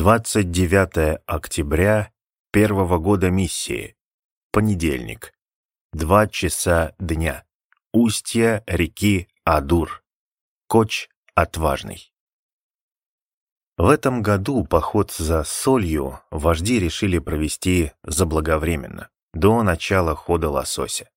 29 октября первого года миссии. Понедельник. Два часа дня. Устье реки Адур. Коч отважный. В этом году поход за солью вожди решили провести заблаговременно, до начала хода лосося.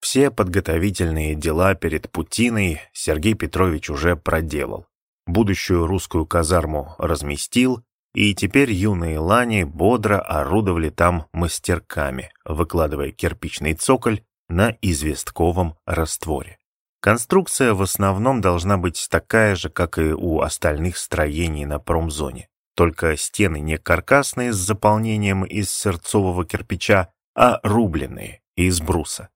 Все подготовительные дела перед Путиной Сергей Петрович уже проделал будущую русскую казарму разместил, и теперь юные лани бодро орудовали там мастерками, выкладывая кирпичный цоколь на известковом растворе. Конструкция в основном должна быть такая же, как и у остальных строений на промзоне. Только стены не каркасные с заполнением из сырцового кирпича, а рубленые, из бруса.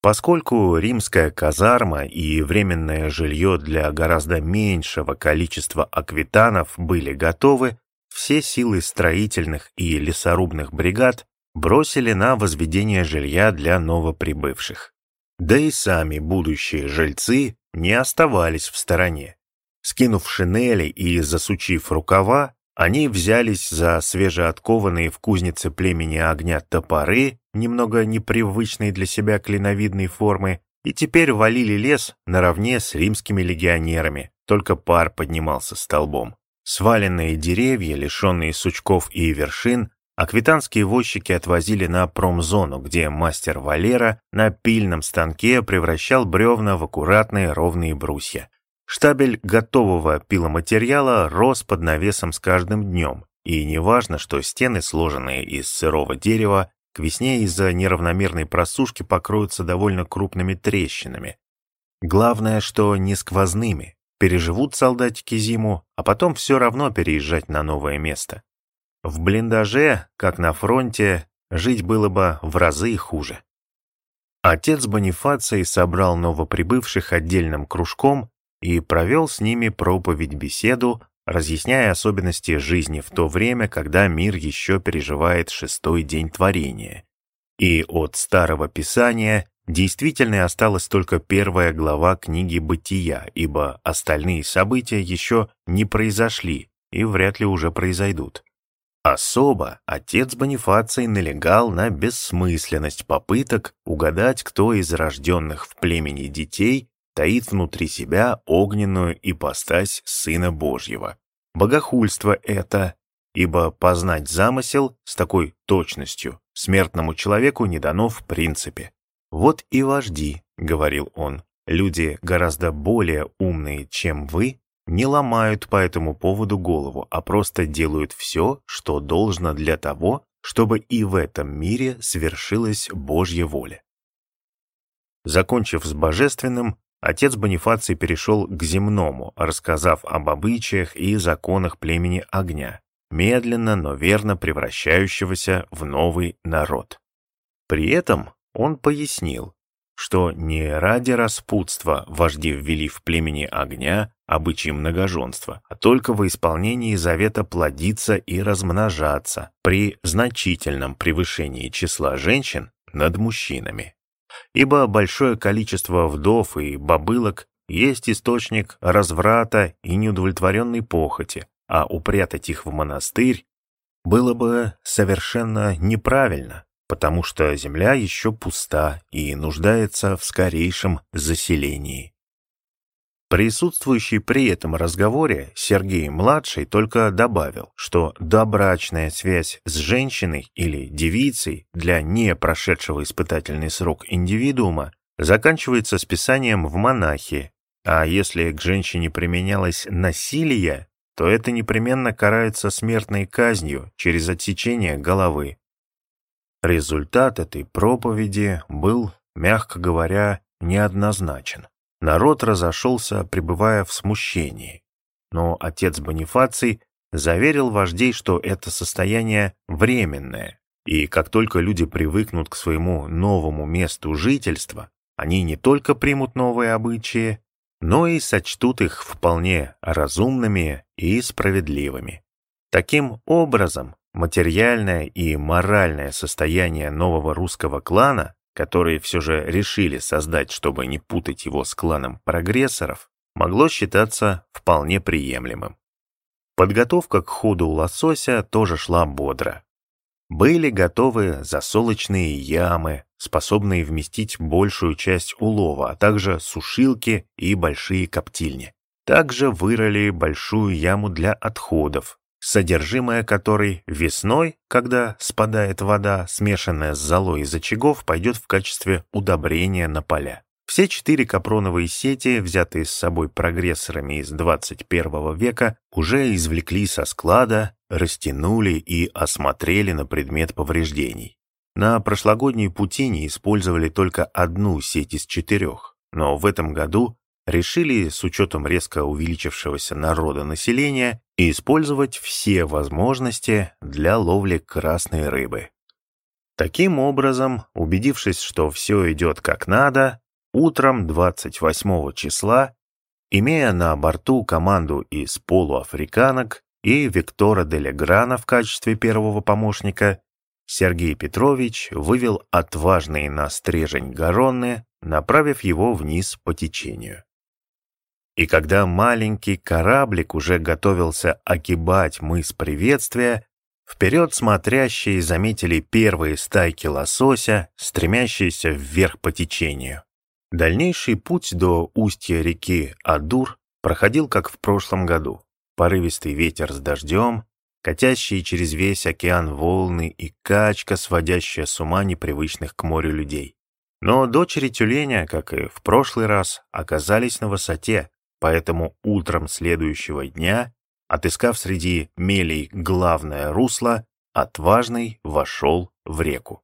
Поскольку римская казарма и временное жилье для гораздо меньшего количества аквитанов были готовы, все силы строительных и лесорубных бригад бросили на возведение жилья для новоприбывших. Да и сами будущие жильцы не оставались в стороне. Скинув шинели и засучив рукава, они взялись за свежеоткованные в кузнице племени огня топоры, немного непривычной для себя клиновидной формы, и теперь валили лес наравне с римскими легионерами, только пар поднимался столбом. Сваленные деревья, лишенные сучков и вершин, аквитанские возчики отвозили на промзону, где мастер Валера на пильном станке превращал бревна в аккуратные ровные брусья. Штабель готового пиломатериала рос под навесом с каждым днем, и неважно, что стены, сложенные из сырого дерева, к весне из-за неравномерной просушки покроются довольно крупными трещинами. Главное, что не сквозными. Переживут солдатики зиму, а потом все равно переезжать на новое место. В блиндаже, как на фронте, жить было бы в разы хуже. Отец Бонифаций собрал новоприбывших отдельным кружком и провел с ними проповедь-беседу, разъясняя особенности жизни в то время, когда мир еще переживает шестой день творения. И от Старого Писания действительно осталась только первая глава книги «Бытия», ибо остальные события еще не произошли и вряд ли уже произойдут. Особо отец Бонифаций налегал на бессмысленность попыток угадать, кто из рожденных в племени детей таит внутри себя огненную ипостась Сына Божьего. Богохульство это, ибо познать замысел с такой точностью смертному человеку не дано в принципе. «Вот и вожди», — говорил он, — «люди гораздо более умные, чем вы, не ломают по этому поводу голову, а просто делают все, что должно для того, чтобы и в этом мире свершилась Божья воля». Закончив с божественным, отец Бонифаций перешел к земному, рассказав об обычаях и законах племени огня, медленно, но верно превращающегося в новый народ. При этом он пояснил, что не ради распутства вожди ввели в племени огня обычаи многоженства, а только во исполнении завета плодиться и размножаться при значительном превышении числа женщин над мужчинами. Ибо большое количество вдов и бобылок есть источник разврата и неудовлетворенной похоти, а упрятать их в монастырь было бы совершенно неправильно, потому что земля еще пуста и нуждается в скорейшем заселении. Присутствующий при этом разговоре Сергей-младший только добавил, что добрачная связь с женщиной или девицей для не прошедшего испытательный срок индивидуума заканчивается списанием в монахи, а если к женщине применялось насилие, то это непременно карается смертной казнью через отсечение головы. Результат этой проповеди был, мягко говоря, неоднозначен. Народ разошелся, пребывая в смущении. Но отец Бонифаций заверил вождей, что это состояние временное, и как только люди привыкнут к своему новому месту жительства, они не только примут новые обычаи, но и сочтут их вполне разумными и справедливыми. Таким образом, материальное и моральное состояние нового русского клана которые все же решили создать, чтобы не путать его с кланом прогрессоров, могло считаться вполне приемлемым. Подготовка к ходу лосося тоже шла бодро. Были готовы засолочные ямы, способные вместить большую часть улова, а также сушилки и большие коптильни. Также вырыли большую яму для отходов, содержимое которой весной, когда спадает вода, смешанная с золой из очагов, пойдет в качестве удобрения на поля. Все четыре капроновые сети, взятые с собой прогрессорами из 21 века, уже извлекли со склада, растянули и осмотрели на предмет повреждений. На прошлогодней путине использовали только одну сеть из четырех, но в этом году решили, с учетом резко увеличившегося народа населения, использовать все возможности для ловли красной рыбы. Таким образом, убедившись, что все идет как надо, утром 28 числа, имея на борту команду из полуафриканок и Виктора Делеграна в качестве первого помощника, Сергей Петрович вывел отважный на стрежень Гаронны, направив его вниз по течению. И когда маленький кораблик уже готовился огибать мыс приветствия, вперед смотрящие заметили первые стайки лосося, стремящиеся вверх по течению. Дальнейший путь до устья реки Адур проходил как в прошлом году. Порывистый ветер с дождем, катящие через весь океан волны и качка, сводящая с ума непривычных к морю людей. Но дочери тюленя, как и в прошлый раз, оказались на высоте, Поэтому утром следующего дня, отыскав среди мелей главное русло, отважный вошел в реку.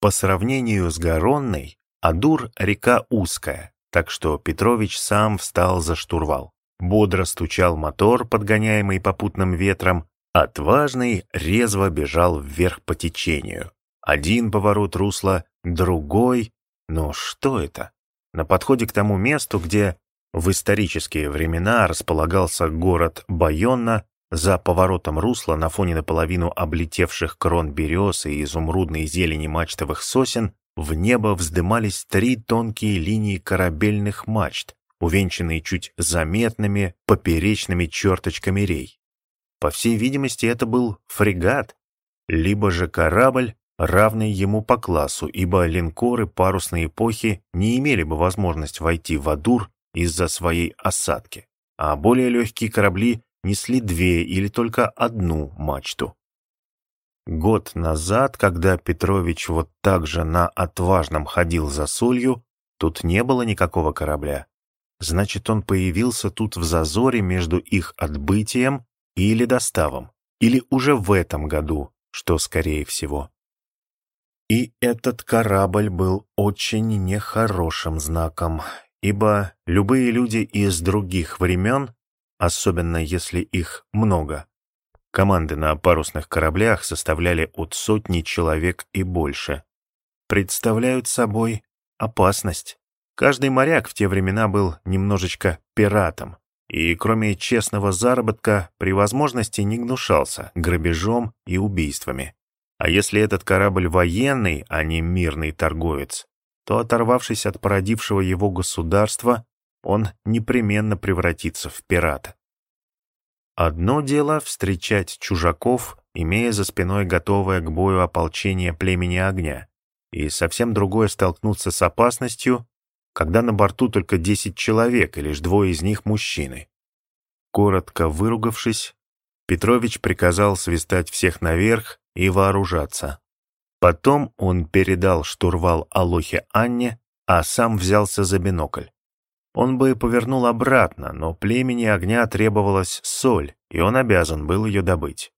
По сравнению с Горонной, Адур — река узкая, так что Петрович сам встал за штурвал. Бодро стучал мотор, подгоняемый попутным ветром, отважный резво бежал вверх по течению. Один поворот русла, другой. Но что это? На подходе к тому месту, где в исторические времена располагался город Байонна, за поворотом русла на фоне наполовину облетевших крон берез и изумрудной зелени мачтовых сосен в небо вздымались три тонкие линии корабельных мачт, увенчанные чуть заметными поперечными черточками рей. По всей видимости, это был фрегат, либо же корабль, равный ему по классу, ибо линкоры парусной эпохи не имели бы возможность войти в Адур из-за своей осадки, а более легкие корабли несли две или только одну мачту. Год назад, когда Петрович вот так же на отважном ходил за солью, тут не было никакого корабля. Значит, он появился тут в зазоре между их отбытием или доставом, или уже в этом году, что скорее всего. И этот корабль был очень нехорошим знаком, ибо любые люди из других времен, особенно если их много, команды на парусных кораблях составляли от сотни человек и больше, представляют собой опасность. Каждый моряк в те времена был немножечко пиратом, и кроме честного заработка при возможности не гнушался грабежом и убийствами. А если этот корабль военный, а не мирный торговец, то, оторвавшись от породившего его государства, он непременно превратится в пирата. Одно дело встречать чужаков, имея за спиной готовое к бою ополчение племени огня, и совсем другое столкнуться с опасностью, когда на борту только десять человек, и лишь двое из них мужчины. Коротко выругавшись, Петрович приказал свистать всех наверх и вооружаться. Потом он передал штурвал Алохе Анне, а сам взялся за бинокль. Он бы повернул обратно, но племени огня требовалась соль, и он обязан был ее добыть.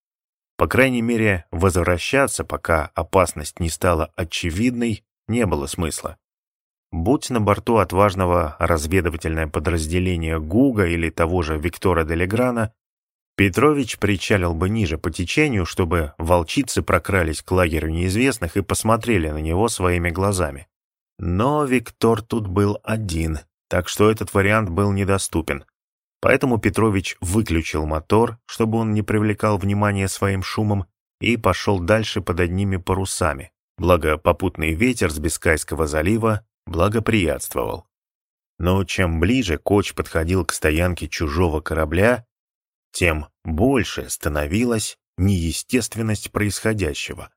По крайней мере, возвращаться, пока опасность не стала очевидной, не было смысла. Будь на борту отважного разведывательное подразделение ГУГа или того же Виктора Делеграна, Петрович причалил бы ниже по течению, чтобы волчицы прокрались к лагерю неизвестных и посмотрели на него своими глазами. Но Виктор тут был один, так что этот вариант был недоступен. Поэтому Петрович выключил мотор, чтобы он не привлекал внимания своим шумом, и пошел дальше под одними парусами. Благо попутный ветер с Бискайского залива благоприятствовал. Но чем ближе коч подходил к стоянке чужого корабля, тем больше становилась неестественность происходящего.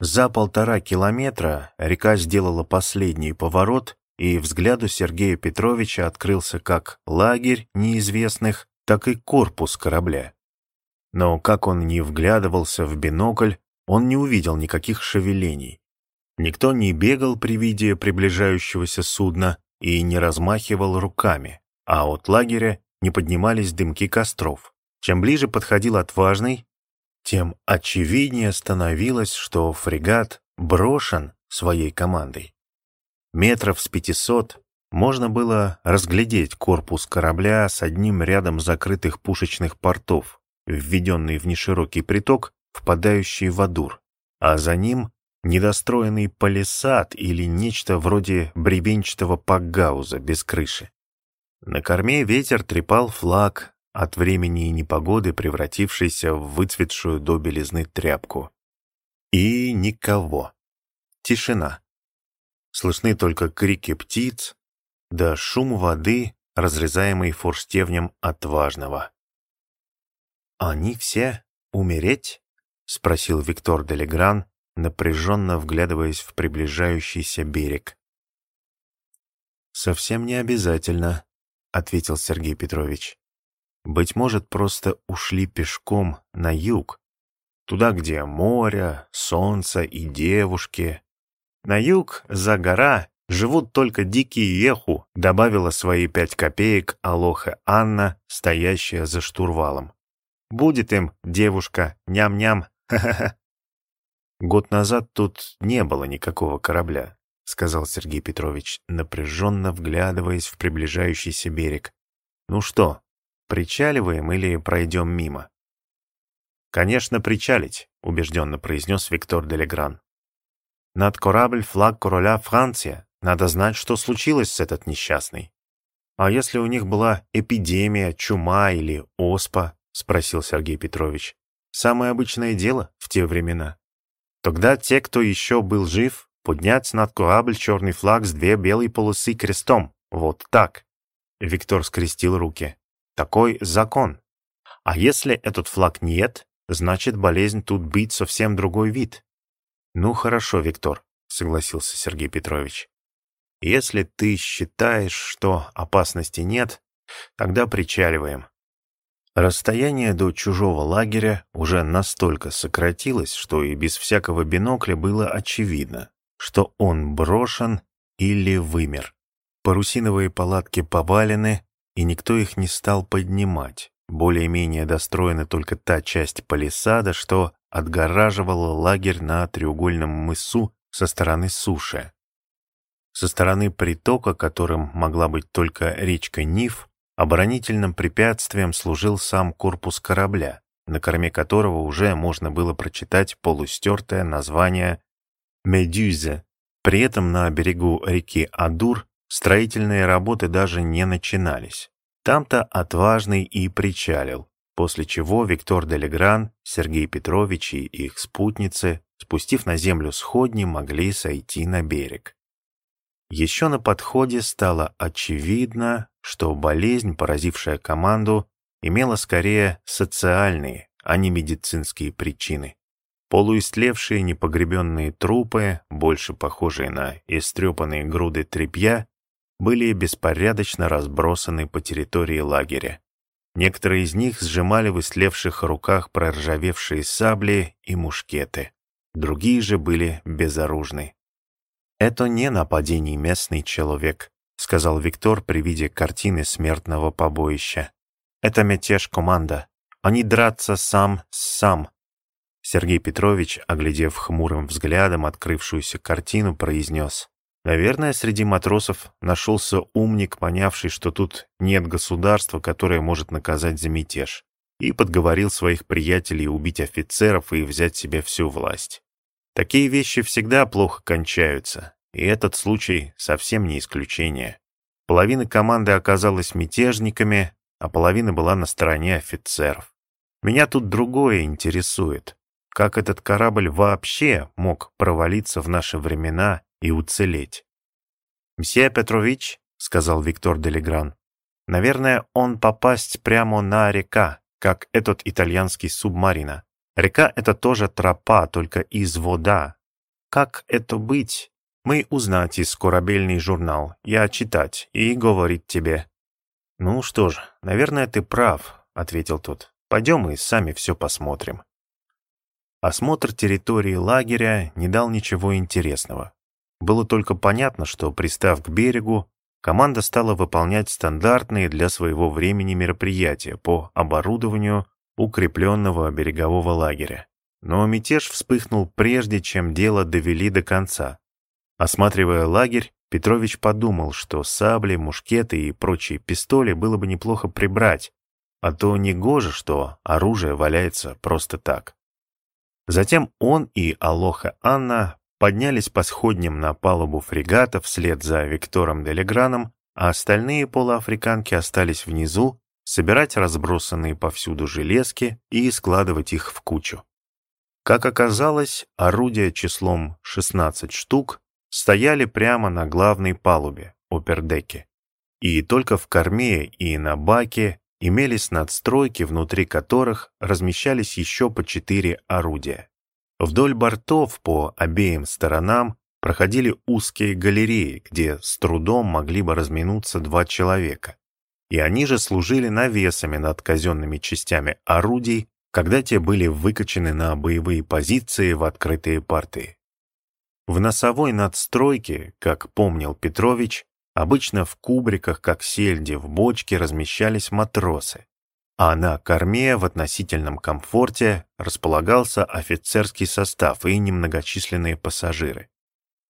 За полтора километра река сделала последний поворот, и взгляду Сергея Петровича открылся как лагерь неизвестных, так и корпус корабля. Но как он не вглядывался в бинокль, он не увидел никаких шевелений. Никто не бегал при виде приближающегося судна и не размахивал руками, а от лагеря не поднимались дымки костров. Чем ближе подходил отважный, тем очевиднее становилось, что фрегат брошен своей командой. Метров с пятисот можно было разглядеть корпус корабля с одним рядом закрытых пушечных портов, введенный в неширокий приток, впадающий в Адур, а за ним недостроенный палисад или нечто вроде бребенчатого пагауза без крыши. На корме ветер трепал флаг, от времени и непогоды превратившийся в выцветшую до белизны тряпку. И никого. Тишина. Слышны только крики птиц, да шум воды, разрезаемый форштевнем отважного. «Они все умереть?» — спросил Виктор Делегран, напряженно вглядываясь в приближающийся берег. «Совсем не обязательно», — ответил Сергей Петрович. Быть может, просто ушли пешком на юг, туда, где море, солнце и девушки. На юг, за гора, живут только дикие еху, добавила свои пять копеек Алоха Анна, стоящая за штурвалом. Будет им, девушка, ням-ням, ха-ха-ха. Год назад тут не было никакого корабля, сказал Сергей Петрович, напряженно вглядываясь в приближающийся берег. Ну что, Причаливаем или пройдем мимо?» «Конечно, причалить», — убежденно произнес Виктор Делегран. «Над корабль флаг короля Франция. Надо знать, что случилось с этот несчастный». «А если у них была эпидемия, чума или оспа?» — спросил Сергей Петрович. «Самое обычное дело в те времена. Тогда те, кто еще был жив, поднять над корабль черный флаг с две белые полосы крестом. Вот так». Виктор скрестил руки. Такой закон. А если этот флаг нет, значит болезнь тут быть совсем другой вид. Ну хорошо, Виктор, согласился Сергей Петрович. Если ты считаешь, что опасности нет, тогда причаливаем. Расстояние до чужого лагеря уже настолько сократилось, что и без всякого бинокля было очевидно, что он брошен или вымер. Парусиновые палатки повалены, и никто их не стал поднимать. Более-менее достроена только та часть палисада, что отгораживала лагерь на треугольном мысу со стороны суши. Со стороны притока, которым могла быть только речка Ниф, оборонительным препятствием служил сам корпус корабля, на корме которого уже можно было прочитать полустертое название «Медюзе». При этом на берегу реки Адур Строительные работы даже не начинались. Там-то отважный и причалил, после чего Виктор Делегран, Сергей Петрович и их спутницы, спустив на землю сходни, могли сойти на берег. Еще на подходе стало очевидно, что болезнь, поразившая команду, имела скорее социальные, а не медицинские причины. Полуистлевшие непогребенные трупы, больше похожие на истрепанные груды тряпья, были беспорядочно разбросаны по территории лагеря. Некоторые из них сжимали в истлевших руках проржавевшие сабли и мушкеты. Другие же были безоружны. «Это не нападение местный человек», — сказал Виктор при виде картины смертного побоища. «Это мятеж команда. Они драться сам с сам». Сергей Петрович, оглядев хмурым взглядом открывшуюся картину, произнес. Наверное, среди матросов нашелся умник, понявший, что тут нет государства, которое может наказать за мятеж, и подговорил своих приятелей убить офицеров и взять себе всю власть. Такие вещи всегда плохо кончаются, и этот случай совсем не исключение. Половина команды оказалась мятежниками, а половина была на стороне офицеров. Меня тут другое интересует. Как этот корабль вообще мог провалиться в наши времена и уцелеть. «Мсье Петрович», — сказал Виктор Делегран, — «наверное, он попасть прямо на река, как этот итальянский субмарина. Река — это тоже тропа, только из вода. Как это быть? Мы узнать из корабельный журнал, я читать и говорить тебе. Ну что ж, наверное, ты прав, ответил тот. Пойдем и сами все посмотрим. Осмотр территории лагеря не дал ничего интересного. Было только понятно, что, пристав к берегу, команда стала выполнять стандартные для своего времени мероприятия по оборудованию укрепленного берегового лагеря. Но мятеж вспыхнул прежде, чем дело довели до конца. Осматривая лагерь, Петрович подумал, что сабли, мушкеты и прочие пистоли было бы неплохо прибрать, а то не гоже, что оружие валяется просто так. Затем он и Алоха Анна поднялись по сходням на палубу фрегата вслед за Виктором Делеграном, а остальные полуафриканки остались внизу собирать разбросанные повсюду железки и складывать их в кучу. Как оказалось, орудия числом 16 штук стояли прямо на главной палубе, опердеке. И только в корме и на баке имелись надстройки, внутри которых размещались еще по четыре орудия. Вдоль бортов по обеим сторонам проходили узкие галереи, где с трудом могли бы разминуться два человека. И они же служили навесами над казенными частями орудий, когда те были выкачены на боевые позиции в открытые порты. В носовой надстройке, как помнил Петрович, обычно в кубриках, как сельди в бочке, размещались матросы, а на корме в относительном комфорте располагался офицерский состав и немногочисленные пассажиры.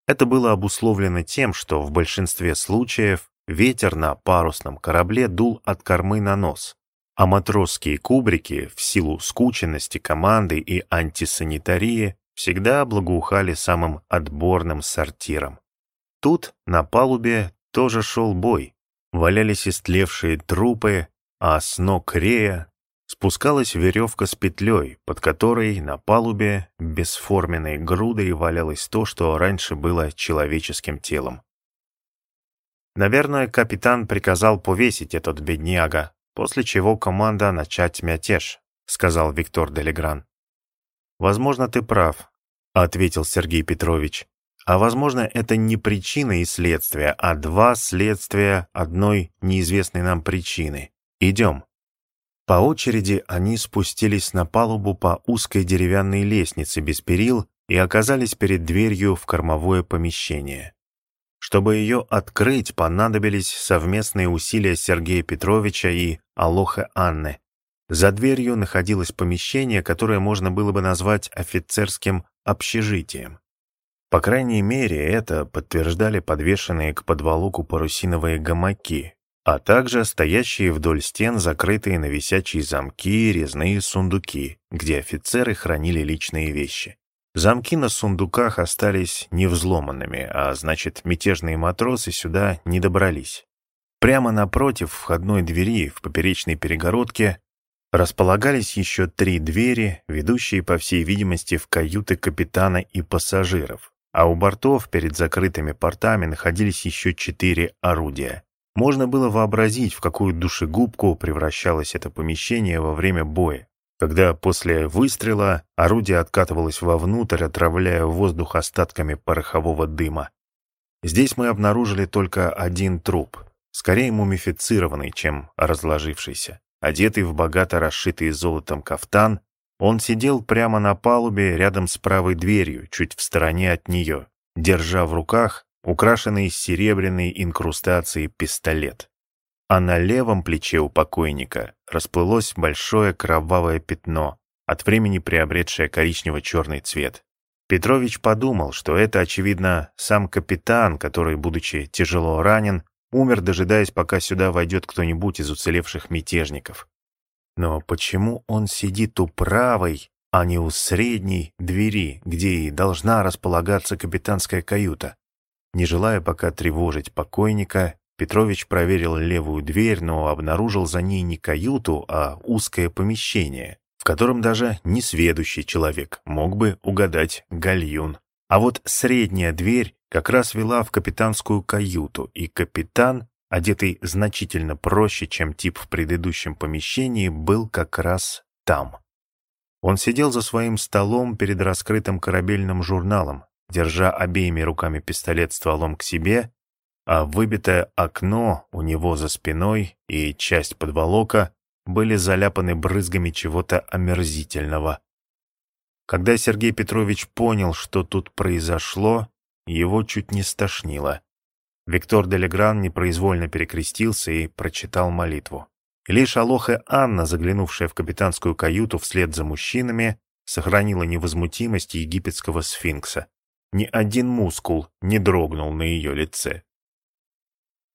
Это было обусловлено тем, что в большинстве случаев ветер на парусном корабле дул от кормы на нос, а матросские кубрики в силу скученности команды и антисанитарии всегда благоухали самым отборным сортиром. Тут, на палубе, тоже шел бой. Валялись истлевшие трупы, а с ног рея спускалась веревка с петлей, под которой на палубе бесформенной грудой валялось то, что раньше было человеческим телом. Наверное, капитан приказал повесить этот бедняга, после чего команда начать мятеж, сказал Виктор Делегран. «Возможно, ты прав», — ответил Сергей Петрович. «А возможно, это не причина и следствие, а два следствия одной неизвестной нам причины. Идем». По очереди они спустились на палубу по узкой деревянной лестнице без перил и оказались перед дверью в кормовое помещение. Чтобы ее открыть, понадобились совместные усилия Сергея Петровича и Алоха Анны, за дверью находилось помещение, которое можно было бы назвать офицерским общежитием. По крайней мере, это подтверждали подвешенные к подволоку парусиновые гамаки, а также стоящие вдоль стен закрытые на висячие замки резные сундуки, где офицеры хранили личные вещи. Замки на сундуках остались невзломанными, а значит, мятежные матросы сюда не добрались. Прямо напротив входной двери в поперечной перегородке располагались еще три двери, ведущие, по всей видимости, в каюты капитана и пассажиров, а у бортов перед закрытыми портами находились еще четыре орудия. Можно было вообразить, в какую душегубку превращалось это помещение во время боя, когда после выстрела орудие откатывалось вовнутрь, отравляя воздух остатками порохового дыма. Здесь мы обнаружили только один труп, скорее мумифицированный, чем разложившийся. Одетый в богато расшитый золотом кафтан, он сидел прямо на палубе рядом с правой дверью, чуть в стороне от нее, держа в руках украшенный серебряной инкрустацией пистолет. А на левом плече у покойника расплылось большое кровавое пятно, от времени приобретшее коричнево-черный цвет. Петрович подумал, что это, очевидно, сам капитан, который, будучи тяжело ранен, умер, дожидаясь, пока сюда войдет кто-нибудь из уцелевших мятежников. Но почему он сидит у правой, а не у средней двери, где и должна располагаться капитанская каюта? Не желая пока тревожить покойника, Петрович проверил левую дверь, но обнаружил за ней не каюту, а узкое помещение, в котором даже несведущий человек мог бы угадать гальюн. А вот средняя дверь как раз вела в капитанскую каюту, и капитан одетый значительно проще, чем тип в предыдущем помещении, был как раз там. Он сидел за своим столом перед раскрытым корабельным журналом, держа обеими руками пистолет стволом к себе, а выбитое окно у него за спиной и часть подволока были заляпаны брызгами чего-то омерзительного. Когда Сергей Петрович понял, что тут произошло, его чуть не стошнило. Виктор Делегран непроизвольно перекрестился и прочитал молитву. лишь Алох и Анна, заглянувшая в капитанскую каюту вслед за мужчинами, сохранила невозмутимость египетского сфинкса. Ни один мускул не дрогнул на ее лице.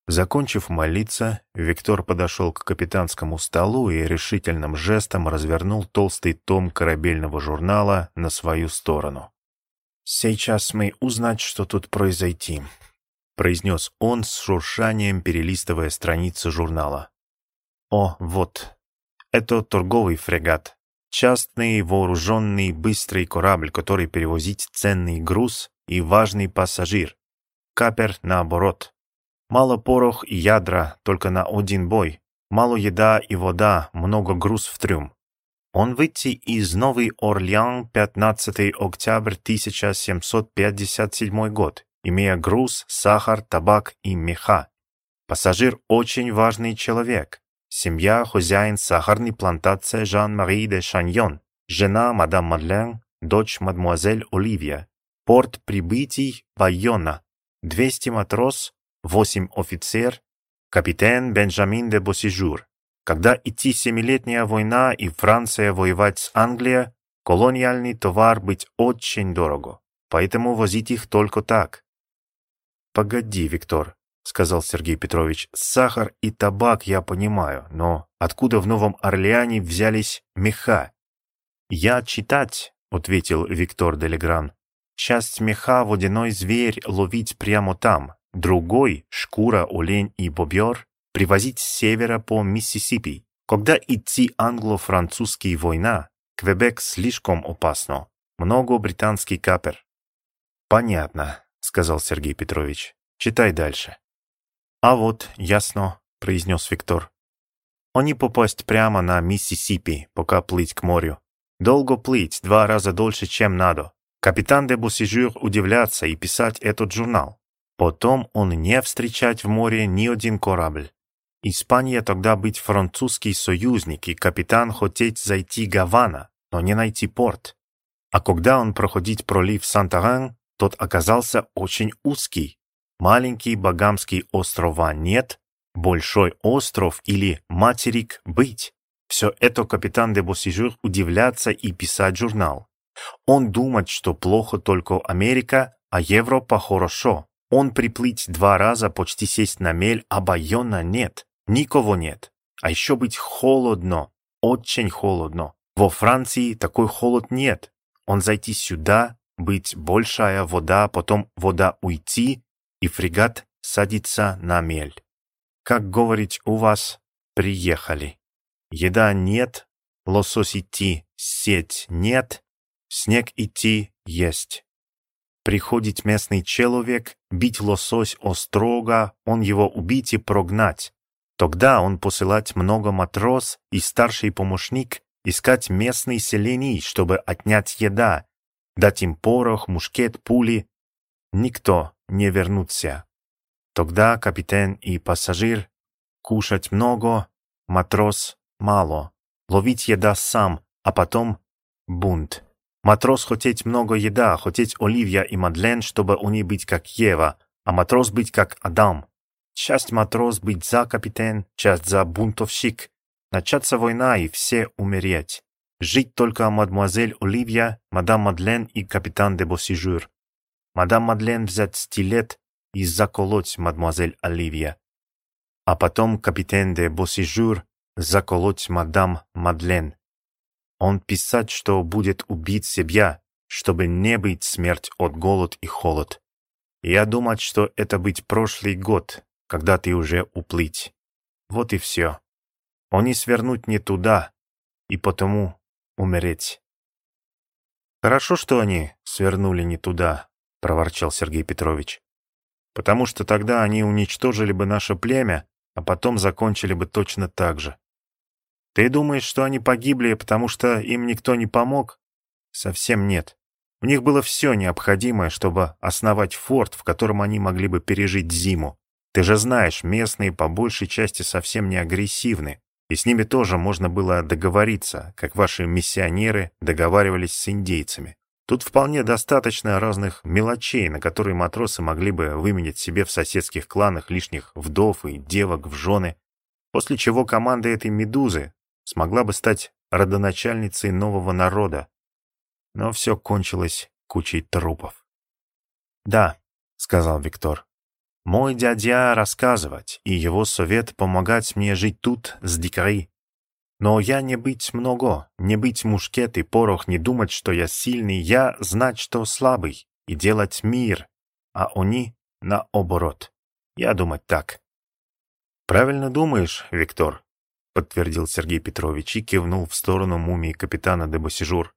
Закончив молиться, Виктор подошел к капитанскому столу и решительным жестом развернул толстый том корабельного журнала на свою сторону. «Сейчас мы узнать, что тут произойти», — произнес он с шуршанием, перелистывая страницы журнала. «О, вот, это торговый фрегат, частный вооруженный быстрый корабль, который перевозит ценный груз и важный пассажир. Капер наоборот». Мало порох и ядра, только на один бой. Мало еда и вода, много груз в трюм. Он выйти из Новый Орлеан 15 октябрь 1757 год, имея груз, сахар, табак и меха. Пассажир очень важный человек. Семья, хозяин сахарной плантации Жан-Мари де Шаньон, жена мадам Мадлен, дочь мадмуазель Оливия. Порт прибытий Байона. 200 матрос, восемь офицер, капитан Бенджамин де Босижур. Когда идти семилетняя война и Франция воевать с Англией, колониальный товар быть очень дорого, поэтому возить их только так. «Погоди, Виктор», — сказал Сергей Петрович, — «сахар и табак я понимаю, но откуда в Новом Орлеане взялись меха?» «Я читать», — ответил Виктор Делегран. «Часть меха водяной зверь ловить прямо там, Другой, шкура, олень и бобер, привозить с севера по Миссисипи. Когда идти англо-французский война, Квебек слишком опасно. Много британский капер. Понятно, сказал Сергей Петрович. Читай дальше. А вот, ясно, произнес Виктор. Они попасть прямо на Миссисипи, пока плыть к морю. Долго плыть, два раза дольше, чем надо. Капитан де Бусижур удивляться и писать этот журнал. Потом он не встречать в море ни один корабль. Испания тогда быть французский союзник, и капитан хотеть зайти Гавана, но не найти порт. А когда он проходить пролив Сантаран, тот оказался очень узкий. Маленький Багамский острова нет, большой остров или материк быть. Все это капитан де Босижур удивляться и писать журнал. Он думает, что плохо только Америка, а Европа хорошо. Он приплыть два раза, почти сесть на мель, а Байона нет, никого нет. А еще быть холодно, очень холодно. Во Франции такой холод нет. Он зайти сюда, быть большая вода, потом вода уйти, и фрегат садится на мель. Как говорить у вас, приехали. Еда нет, лосось идти, сеть нет, снег идти есть. Приходит местный человек, бить лосось острого, он его убить и прогнать. Тогда он посылать много матрос и старший помощник искать местный селений, чтобы отнять еда, дать им порох, мушкет, пули. Никто не вернутся. Тогда капитан и пассажир кушать много, матрос мало, ловить еда сам, а потом бунт. Матрос хотеть много еда, хотеть Оливия и Мадлен, чтобы они быть как Ева, а матрос быть как Адам. Часть матрос быть за капитан, часть за бунтовщик. Начаться война и все умереть. Жить только мадемуазель Оливия, мадам Мадлен и капитан де Босижур. Мадам Мадлен взять стилет и заколоть мадемуазель Оливия. А потом капитан де Босижур заколоть мадам Мадлен. Он писать, что будет убить себя, чтобы не быть смерть от голод и холод. Я думать, что это быть прошлый год, когда ты уже уплыть. Вот и все. Он не свернуть не туда, и потому умереть. Хорошо, что они свернули не туда, проворчал Сергей Петрович. Потому что тогда они уничтожили бы наше племя, а потом закончили бы точно так же. Ты думаешь, что они погибли, потому что им никто не помог? Совсем нет. У них было все необходимое, чтобы основать форт, в котором они могли бы пережить зиму. Ты же знаешь, местные по большей части совсем не агрессивны, и с ними тоже можно было договориться, как ваши миссионеры договаривались с индейцами. Тут вполне достаточно разных мелочей, на которые матросы могли бы выменять себе в соседских кланах лишних вдов и девок в жены, после чего команда этой «Медузы» смогла бы стать родоначальницей нового народа. Но все кончилось кучей трупов. «Да», — сказал Виктор, — «мой дядя рассказывать, и его совет помогать мне жить тут с дикари. Но я не быть много, не быть мушкет и порох, не думать, что я сильный, я знать, что слабый, и делать мир, а они наоборот. Я думать так». «Правильно думаешь, Виктор», — подтвердил Сергей Петрович и кивнул в сторону мумии капитана де Босижур.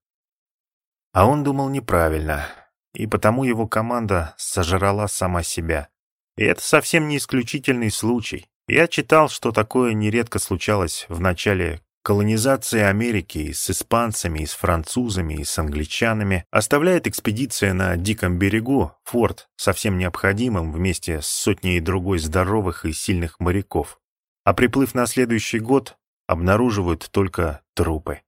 А он думал неправильно, и потому его команда сожрала сама себя. И это совсем не исключительный случай. Я читал, что такое нередко случалось в начале колонизации Америки с испанцами, и с французами, и с англичанами, оставляет экспедиция на Диком берегу форт совсем необходимым вместе с сотней другой здоровых и сильных моряков а приплыв на следующий год, обнаруживают только трупы.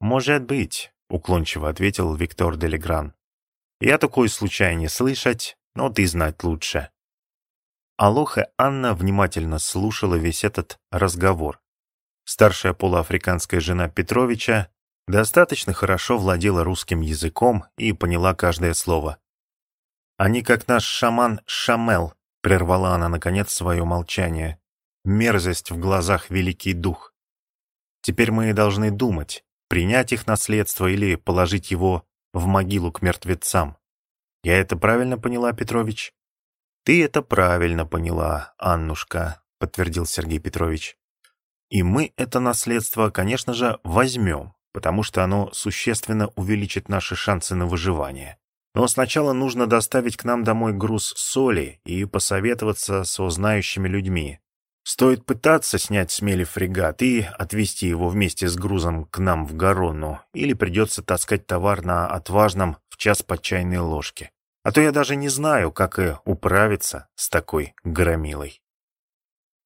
«Может быть», — уклончиво ответил Виктор Делегран. «Я такой случай не слышать, но ты знать лучше». Алоха Анна внимательно слушала весь этот разговор. Старшая полуафриканская жена Петровича достаточно хорошо владела русским языком и поняла каждое слово. «Они как наш шаман Шамел», — прервала она, наконец, свое молчание мерзость в глазах Великий Дух. Теперь мы должны думать, принять их наследство или положить его в могилу к мертвецам. Я это правильно поняла, Петрович? Ты это правильно поняла, Аннушка, подтвердил Сергей Петрович. И мы это наследство, конечно же, возьмем, потому что оно существенно увеличит наши шансы на выживание. Но сначала нужно доставить к нам домой груз соли и посоветоваться со знающими людьми, Стоит пытаться снять с фрегат и отвезти его вместе с грузом к нам в Гаронну, или придется таскать товар на отважном в час по чайной ложке. А то я даже не знаю, как и управиться с такой громилой.